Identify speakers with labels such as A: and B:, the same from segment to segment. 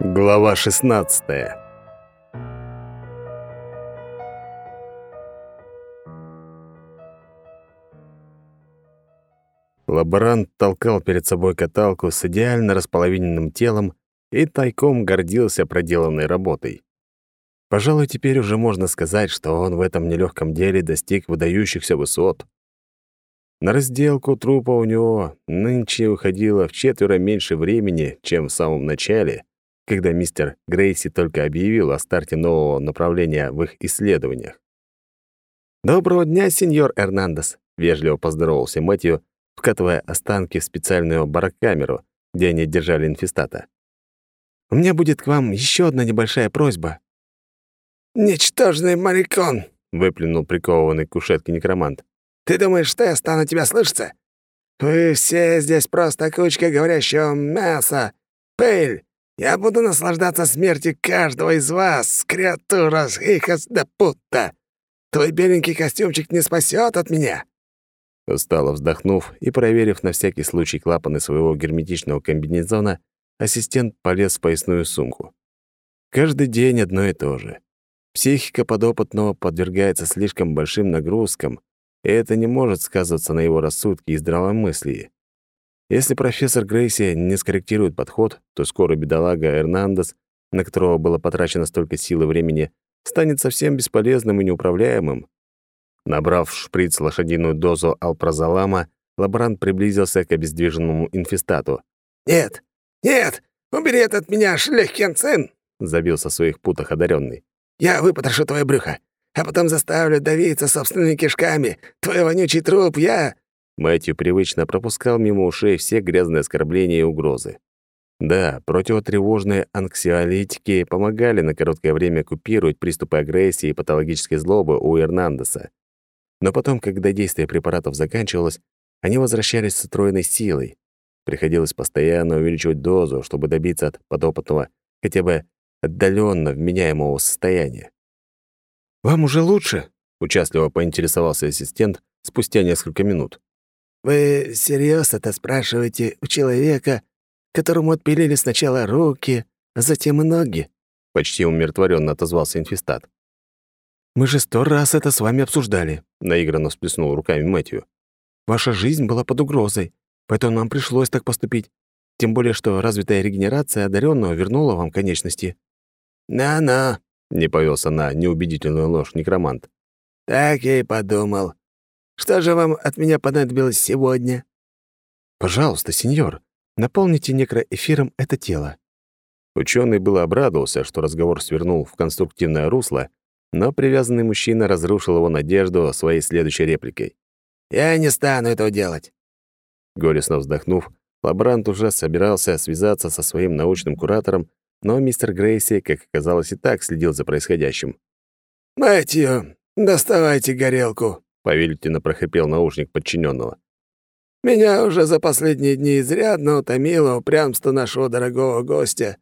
A: Глава 16. Лаборант толкал перед собой каталку с идеально располовиненным телом и тайком гордился проделанной работой. Пожалуй, теперь уже можно сказать, что он в этом нелегком деле достиг выдающихся высот. На разделку трупа у него нынче уходило в четверо меньше времени, чем в самом начале, когда мистер Грейси только объявил о старте нового направления в их исследованиях. «Доброго дня, сеньор Эрнандес», — вежливо поздоровался Мэтью, вкатывая останки в специальную барокамеру, где они держали инфестата. «У меня будет к вам еще одна небольшая просьба».
B: «Ничтожный марикон!»
A: — выплюнул прикованный к кушетке некромант.
B: «Ты думаешь, что я стану тебя слышаться? Вы все здесь просто кучка говорящего мяса. Пыль! Я буду наслаждаться смертью каждого из вас, креатура Хихас да Путта. Твой беленький костюмчик не спасет от меня».
A: Устало вздохнув и проверив на всякий случай клапаны своего герметичного комбинезона, ассистент полез в поясную сумку. Каждый день одно и то же. Психика подопытного подвергается слишком большим нагрузкам, и это не может сказываться на его рассудке и здравомыслии. Если профессор Грейси не скорректирует подход, то скоро бедолага Эрнандес, на которого было потрачено столько сил и времени, станет совсем бесполезным и неуправляемым. Набрав в шприц лошадиную дозу алпрозолама, лаборант приблизился к обездвиженному инфестату.
B: «Нет, нет, убери это от меня, шлехкенцин!»
A: — забился в своих путах одаренный.
B: «Я выпотрошу твое брюхо, а потом заставлю давиться собственными кишками. Твой вонючий труп я...»
A: Мэтью привычно пропускал мимо ушей все грязные оскорбления и угрозы. Да, противотревожные анксиолитики помогали на короткое время купировать приступы агрессии и патологической злобы у Эрнандеса. Но потом, когда действие препаратов заканчивалось, они возвращались с утроенной силой. Приходилось постоянно увеличивать дозу, чтобы добиться от подопытного хотя бы отдаленно вменяемого состояния.
C: «Вам уже лучше?» — участливо поинтересовался ассистент спустя несколько минут.
B: «Вы серьезно это спрашиваете у человека, которому отпилили сначала руки, а затем и ноги?»
A: Почти умиротворенно отозвался инфестат.
C: «Мы же сто раз это с вами обсуждали», — наигранно всплеснул руками Мэтью. «Ваша жизнь была под угрозой, поэтому нам пришлось так поступить. Тем более, что развитая регенерация одаренного вернула вам конечности».
B: «На-на», —
A: не повелся на неубедительную ложь некромант.
B: «Так я и подумал. Что же вам от меня понадобилось сегодня?»
C: «Пожалуйста, сеньор, наполните некроэфиром это тело».
A: Ученый было обрадовался, что разговор свернул в конструктивное русло, но привязанный мужчина разрушил его надежду своей следующей репликой.
B: «Я не стану этого делать».
A: Горестно вздохнув, лаборант уже собирался связаться со своим научным куратором, но мистер Грейси, как оказалось, и так следил за происходящим.
B: «Мэтью, доставайте горелку»,
A: повелительно прохрипел наушник подчиненного.
B: «Меня уже за последние дни изрядно утомило упрямство нашего дорогого гостя».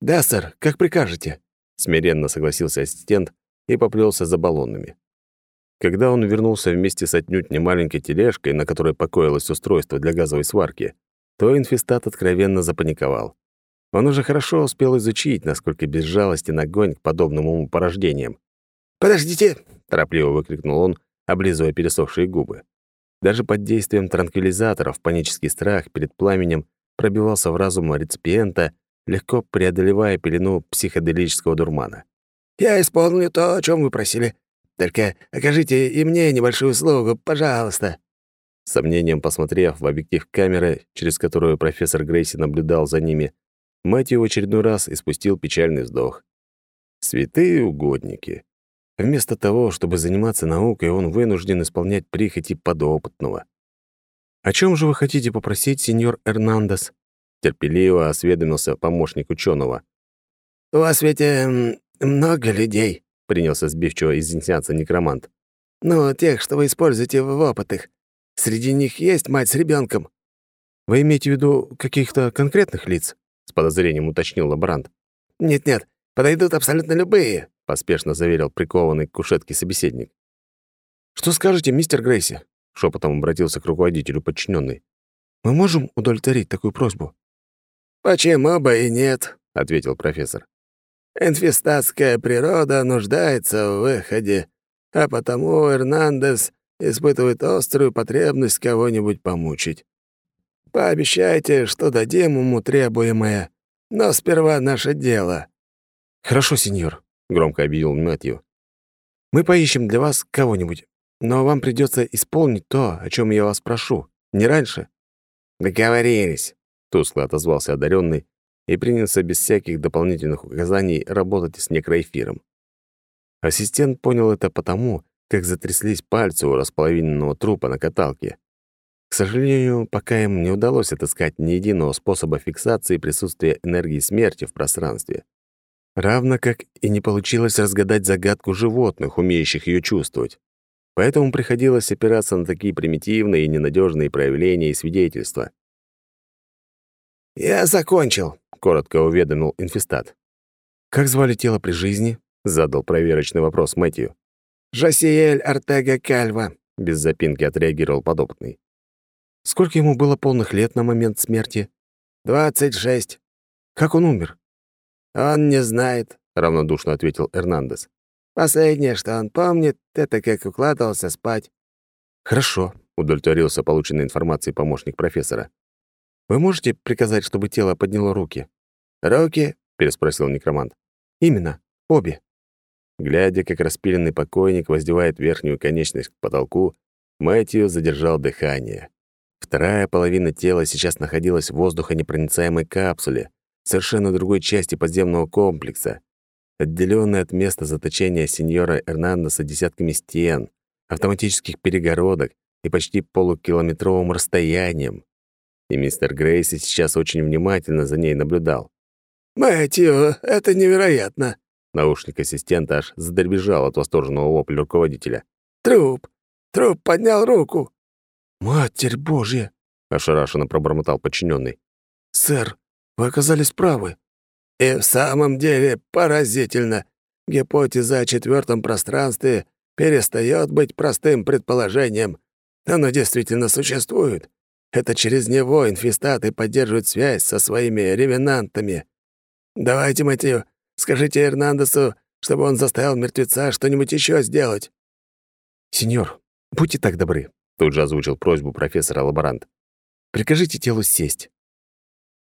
C: «Да, сэр, как прикажете», — смиренно согласился ассистент и поплелся за баллонами.
A: Когда он вернулся вместе с отнюдь немаленькой тележкой, на которой покоилось устройство для газовой сварки, то инфестат откровенно запаниковал. Он уже хорошо успел изучить, насколько безжалостен огонь к подобным ему порождениям.
B: «Подождите!»
A: — торопливо выкрикнул он, облизывая пересохшие губы. Даже под действием транквилизаторов панический страх перед пламенем пробивался в разум реципиента, легко преодолевая пелену психоделического дурмана.
B: «Я исполню то, о чем вы просили. Только окажите и мне небольшую услугу, пожалуйста».
A: С сомнением посмотрев в объектив камеры, через которую профессор Грейси наблюдал за ними, Мэтью в очередной раз испустил печальный вздох. «Святые угодники. Вместо того, чтобы заниматься наукой, он вынужден исполнять прихоти подопытного.
C: «О чем же вы хотите попросить, сеньор Эрнандес?»
A: Терпеливо осведомился помощник ученого.
B: «У вас ведь э, много людей», —
A: принялся сбивчиво изъясняться некромант.
B: «Ну, тех, что вы используете в опытах. Среди них есть мать с ребенком.
C: «Вы имеете в виду каких-то конкретных лиц?» — с подозрением уточнил лаборант.
B: «Нет-нет, подойдут абсолютно любые
A: поспешно заверил прикованный к кушетке собеседник.
C: «Что скажете, мистер Грейси?» — шепотом обратился к руководителю подчиненный. «Мы можем удовлетворить такую просьбу?»
B: «Почему бы и нет?»
A: — ответил профессор.
B: «Инфестатская природа нуждается в выходе, а потому Эрнандес испытывает острую потребность кого-нибудь помучить. Пообещайте, что дадим ему требуемое, но сперва наше дело».
C: «Хорошо, сеньор», — громко объявил Мэтью. «Мы поищем для вас кого-нибудь, но вам придется исполнить то, о чем я вас прошу, не раньше».
A: «Договорились», — тускло отозвался одаренный и принялся без всяких дополнительных указаний работать с некроэфиром. Ассистент понял это потому, как затряслись пальцы у располовиненного трупа на каталке. К сожалению, пока им не удалось отыскать ни единого способа фиксации присутствия энергии смерти в пространстве. Равно как и не получилось разгадать загадку животных, умеющих ее чувствовать. Поэтому приходилось опираться на такие примитивные и ненадежные проявления и свидетельства.
B: «Я закончил», — коротко уведомил инфестат.
C: «Как звали тело при жизни?» — задал проверочный вопрос Мэтью.
B: «Жосиэль Артега Кальва», —
A: без запинки отреагировал подопытный.
C: «Сколько ему было полных лет на момент смерти?»
B: «Двадцать шесть».
C: «Как он умер?»
B: «Он не знает», — равнодушно ответил Эрнандес. «Последнее, что он помнит, это как укладывался спать».
C: «Хорошо», — удовлетворился полученной информацией помощник профессора. «Вы можете приказать, чтобы тело подняло руки?»
B: «Руки?»
A: — переспросил некромант.
C: «Именно. Обе».
A: Глядя, как распиленный покойник воздевает верхнюю конечность к потолку, Мэтью задержал дыхание. Вторая половина тела сейчас находилась в воздухонепроницаемой капсуле, совершенно другой части подземного комплекса, отделённой от места заточения сеньора Эрнандеса десятками стен, автоматических перегородок и почти полукилометровым расстоянием. И мистер Грейси сейчас очень внимательно за ней наблюдал.
B: «Мэтью, это невероятно!»
A: Наушник ассистента аж задребезжал от восторженного вопля руководителя.
B: «Труп! Труп поднял руку!»
C: «Матерь Божья!» — ошарашенно пробормотал подчиненный. «Сэр, вы оказались правы».
B: «И в самом деле поразительно. Гипотеза о четвертом пространстве перестает быть простым предположением. Оно действительно существует. Это через него инфестаты поддерживают связь со своими ревенантами. Давайте, Матью, скажите Эрнандесу, чтобы он заставил мертвеца что-нибудь еще сделать».
C: «Сеньор, будьте так добры», — тут же озвучил просьбу профессора-лаборант. «Прикажите телу сесть».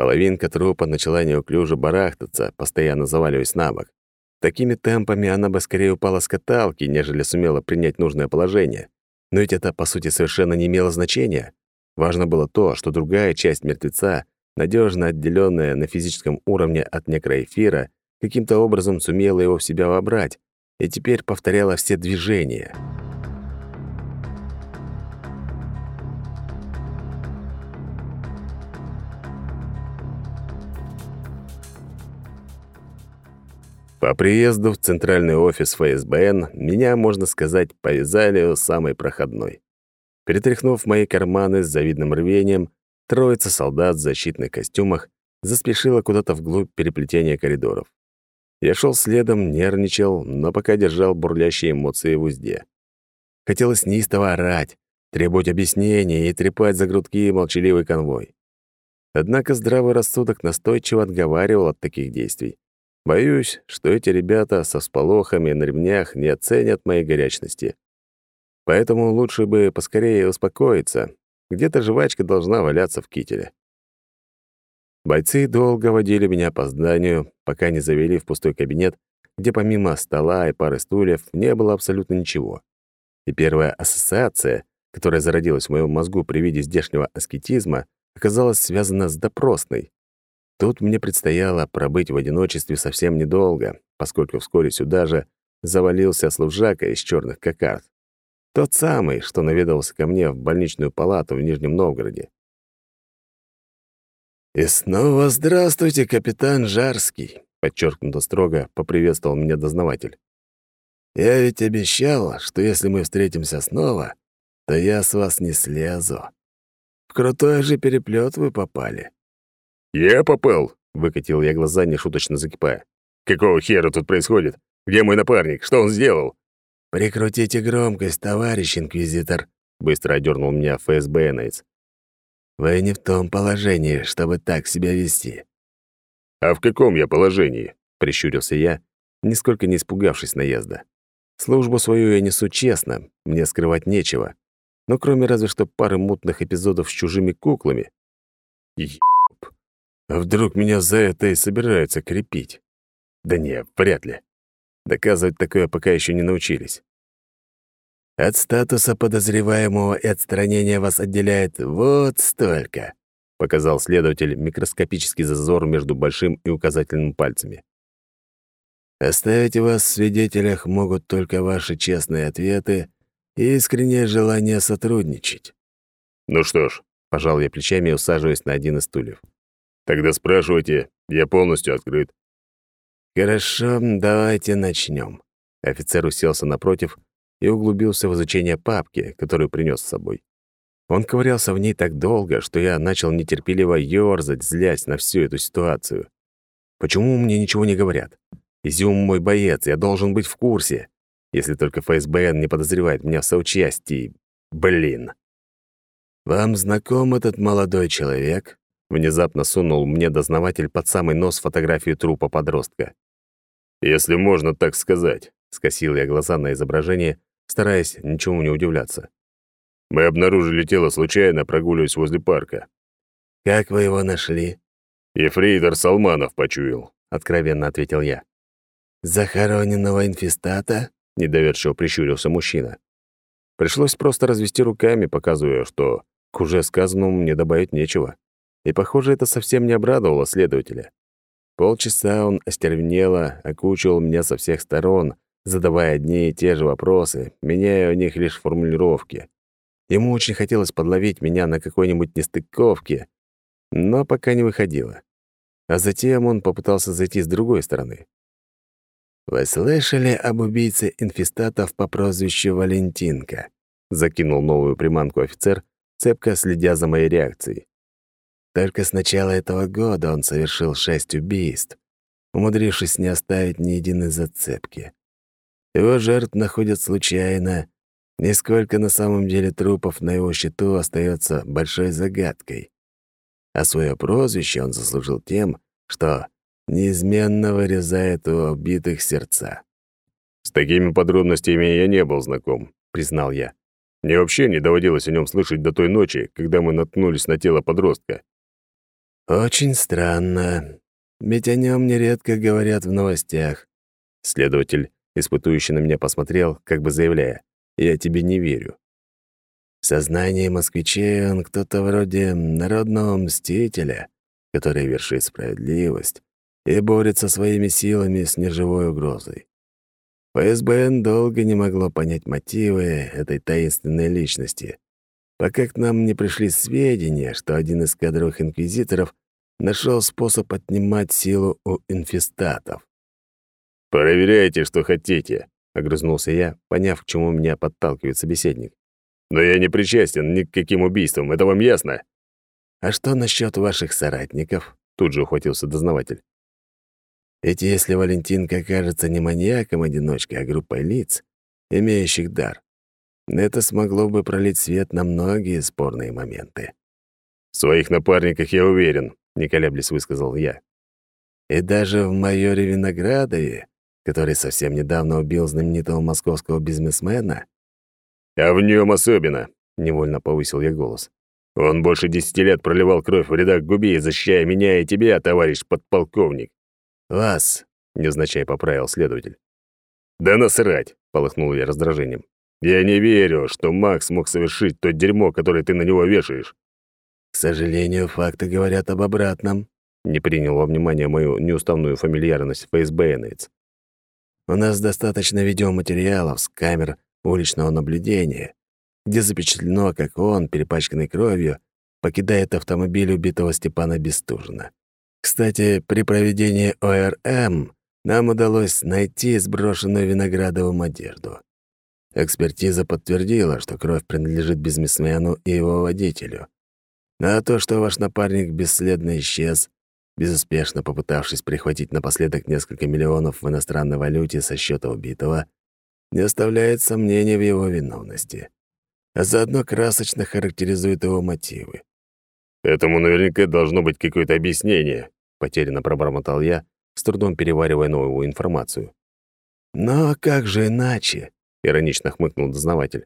A: Половинка трупа начала неуклюже барахтаться, постоянно заваливаясь на бок. Такими темпами она бы скорее упала с каталки, нежели сумела принять нужное положение. Но ведь это, по сути, совершенно не имело значения. Важно было то, что другая часть мертвеца, надежно отделенная на физическом уровне от некроэфира, каким-то образом сумела его в себя вобрать и теперь повторяла все движения. По приезду в центральный офис ФСБН меня, можно сказать, повязали у самой проходной. Перетряхнув мои карманы с завидным рвением, троица солдат в защитных костюмах заспешила куда-то вглубь переплетения коридоров. Я шел следом, нервничал, но пока держал бурлящие эмоции в узде. Хотелось неистово орать, требовать объяснений и трепать за грудки молчаливый конвой. Однако здравый рассудок настойчиво отговаривал от таких действий. Боюсь, что эти ребята со сполохами на ремнях не оценят моей горячности. Поэтому лучше бы поскорее успокоиться. Где-то жвачка должна валяться в кителе. Бойцы долго водили меня по зданию, пока не завели в пустой кабинет, где помимо стола и пары стульев не было абсолютно ничего. И первая ассоциация, которая зародилась в моем мозгу при виде здешнего аскетизма, оказалась связана с допросной. Тут мне предстояло пробыть в одиночестве совсем недолго, поскольку вскоре сюда же завалился служака из черных кокард. Тот самый, что наведался ко мне в больничную палату в Нижнем Новгороде.
B: «И снова здравствуйте, капитан Жарский», — подчеркнуто строго поприветствовал меня дознаватель. «Я ведь обещал, что если мы встретимся снова, то я с вас не слезу. В крутой же переплет вы попали.
A: «Я попал!» — выкатил я глаза, нешуточно закипая. «Какого хера тут происходит? Где мой напарник? Что он сделал?»
B: «Прикрутите громкость, товарищ инквизитор», — быстро одернул меня ФСБНец. «Вы не в том положении, чтобы так себя вести.
A: «А в каком я положении?»
C: — прищурился я, нисколько не испугавшись наезда. Службу свою я несу честно, мне скрывать нечего. Но кроме разве что пары мутных эпизодов с чужими куклами. А вдруг меня за это и собираются крепить? Да не, вряд ли. Доказывать такое пока еще не научились. От статуса подозреваемого и отстранения вас отделяет вот столько, показал следователь микроскопический зазор между большим и указательным пальцами. Оставить вас в свидетелях могут только ваши честные ответы и искреннее желание сотрудничать.
A: Ну что ж, пожал я плечами, усаживаясь на один из стульев. Тогда спрашивайте, я полностью открыт.
C: Хорошо, давайте начнем. Офицер уселся напротив и углубился в изучение папки, которую принес с собой. Он ковырялся в ней так долго, что я начал нетерпеливо ёрзать, злясь на всю эту ситуацию. Почему мне ничего не говорят? Изюм мой боец, я должен быть в курсе. Если только ФСБН не подозревает меня в соучастии. Блин. Вам знаком этот молодой человек? Внезапно сунул мне дознаватель под самый нос фотографию трупа подростка.
A: «Если можно так сказать», —
C: скосил я глаза на изображение, стараясь ничему не удивляться.
A: «Мы обнаружили тело случайно, прогуливаясь возле парка».
C: «Как вы его нашли?»
A: «Ефрейтор Салманов почуял», — откровенно ответил я.
C: «Захороненного инфестата?» — недоверчиво прищурился мужчина. Пришлось просто развести руками, показывая, что к уже сказанному мне добавить нечего. И, похоже, это совсем не обрадовало следователя. Полчаса он остервенело окучивал меня со всех сторон, задавая одни и те же вопросы, меняя у них лишь формулировки. Ему очень хотелось подловить меня на какой-нибудь нестыковке, но пока не выходило. А затем он попытался зайти с другой стороны. «Вы слышали об убийце инфестатов по прозвищу Валентинка?» — закинул новую приманку офицер, цепко следя за моей реакцией. Только с начала этого года он совершил шесть убийств, умудрившись не оставить ни единой зацепки. Его жертв находят случайно, нисколько на самом деле трупов на его счету остается большой загадкой. А свое прозвище он заслужил тем, что неизменно вырезает у убитых сердца.
A: «С такими подробностями я не был знаком», — признал я. «Мне вообще не доводилось о нем слышать до той ночи, когда мы наткнулись на тело подростка».
C: «Очень странно. Ведь о нем нередко говорят в новостях». Следователь, испытующий на меня, посмотрел, как бы заявляя, «Я тебе не верю». В сознании москвичей он кто-то вроде народного мстителя, который вершит справедливость, и борется своими силами с неживой угрозой. ФСБН долго не могло понять мотивы этой таинственной личности, пока к нам не пришли сведения, что один из кадровых инквизиторов нашел способ отнимать силу у инфестатов.
A: «Проверяйте, что хотите», — огрызнулся
C: я, поняв, к чему меня подталкивает собеседник.
A: «Но я не причастен ни к каким убийствам, это вам ясно?»
C: «А что насчет ваших соратников?» — тут же ухватился дознаватель. Ведь если Валентинка окажется не маньяком-одиночкой, а группой лиц, имеющих дар, это смогло бы пролить свет на многие спорные моменты.
A: «В своих напарниках я уверен», — не колеблясь высказал я.
C: «И даже в майоре Виноградове, который совсем недавно убил знаменитого московского бизнесмена?»
A: «А в нем особенно», — невольно повысил я голос. «Он больше десяти лет проливал кровь в рядах губей, защищая меня и тебя, товарищ подполковник.
C: «Вас», — невзначай поправил следователь.
A: «Да насрать!» — полыхнул я раздражением. «Я не верю, что Макс мог совершить то дерьмо, которое ты на него вешаешь».
C: «К сожалению, факты говорят об обратном», — не принял во внимание мою неуставную фамильярность ФСБНец. «У нас достаточно видеоматериалов с камер уличного наблюдения, где запечатлено, как он, перепачканный кровью, покидает автомобиль убитого Степана Бестужина. Кстати, при проведении ОРМ нам удалось найти сброшенную виноградовым одежду. Экспертиза подтвердила, что кровь принадлежит бизнесмену и его водителю. А то, что ваш напарник бесследно исчез, безуспешно попытавшись прихватить напоследок несколько миллионов в иностранной валюте со счета убитого, не оставляет сомнений в его виновности, а заодно красочно характеризует его мотивы.
A: Этому наверняка должно быть какое-то объяснение, потерянно пробормотал я, с трудом переваривая новую информацию.
C: «Но как же иначе?» — иронично хмыкнул дознаватель.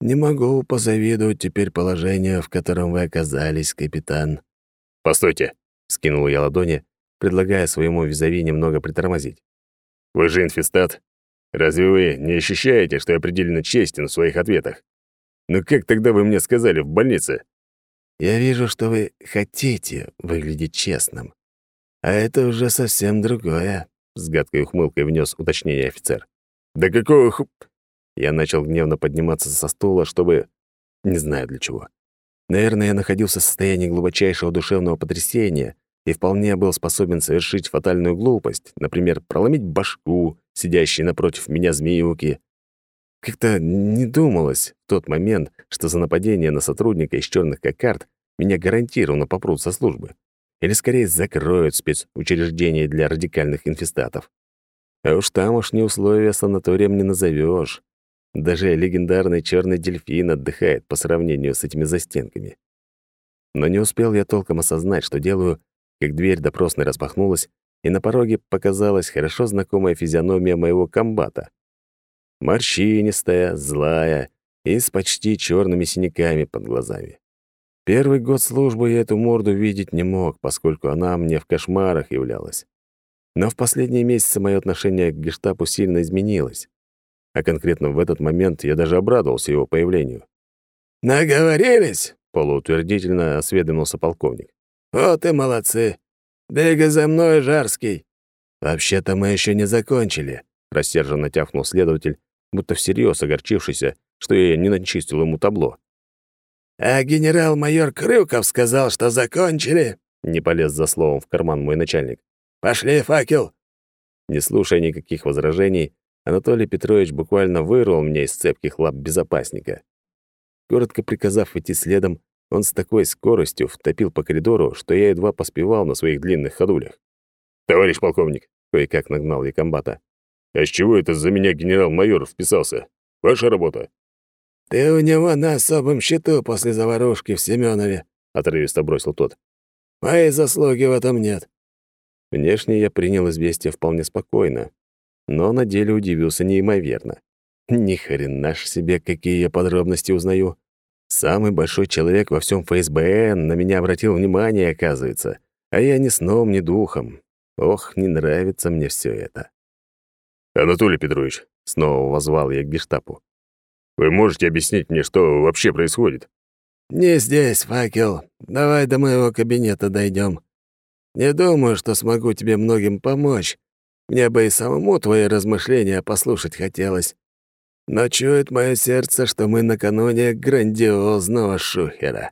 C: «Не могу позавидовать теперь положению, в котором вы оказались, капитан».
A: «Постойте!» — скинул я ладони, предлагая своему визави немного притормозить. «Вы же инфестат. Разве вы не ощущаете, что я определенно честен в своих ответах? Ну как тогда вы мне сказали в больнице?»
C: «Я вижу, что вы хотите выглядеть честным. А это уже совсем другое», — с гадкой ухмылкой внес уточнение офицер.
A: «Да какого хуп...» Я начал гневно подниматься со стула, чтобы... Не знаю для чего. Наверное, я находился в состоянии глубочайшего душевного потрясения и вполне был способен совершить фатальную глупость, например, проломить башку, сидящей напротив меня змеюки. Как-то не думалось в тот момент, что за нападение на сотрудника из черных кокард меня гарантированно попрут со службы. Или, скорее, закроют спецучреждение для радикальных инфестатов. А уж тамошние условия санаторием не назовешь. Даже легендарный черный дельфин отдыхает по сравнению с этими застенками. Но не успел я толком осознать, что делаю, как дверь допросной распахнулась, и на пороге показалась хорошо знакомая физиономия моего комбата. Морщинистая, злая и с почти черными синяками под глазами. Первый год службы я эту морду видеть не мог, поскольку она мне в кошмарах являлась. Но в последние месяцы мое отношение к гештапу сильно изменилось а конкретно в этот момент я даже обрадовался его появлению.
B: «Наговорились?»
A: — полуутвердительно осведомился полковник.
B: «Вот и молодцы. Бегай за мной, Жарский».
C: «Вообще-то мы еще не закончили», — рассерженно тяфнул следователь, будто всерьез огорчившийся, что я не начистил ему табло.
B: «А генерал-майор Крюков сказал, что закончили?»
A: — не полез за словом в карман мой начальник.
B: «Пошли, факел!»
A: Не слушая никаких возражений, Анатолий Петрович буквально вырвал меня из цепких лап безопасника. Коротко приказав идти следом, он с такой скоростью втопил по коридору, что я едва поспевал на своих длинных ходулях. «Товарищ полковник!» — кое-как нагнал я комбата. «А с чего это за меня генерал-майор вписался? Ваша работа?»
B: «Ты у него на особом счету после заварушки в Семенове», — отрывисто бросил тот. «Моей заслуги в этом нет».
A: Внешне я принял известие вполне спокойно, но на деле удивился неимоверно. Ни хрена ж себе, какие я подробности узнаю. Самый большой человек во всем ФСБН на меня обратил внимание, оказывается, а я ни сном, ни духом. Ох, не нравится мне все это. «Анатолий Петрович», — снова возвал я к гештапу, «вы можете объяснить мне, что вообще происходит?»
B: «Не здесь, факел. Давай до моего кабинета дойдем. Не думаю, что смогу тебе многим помочь, мне бы и самому твои размышления послушать хотелось. Но чует мое сердце, что мы накануне грандиозного шухера.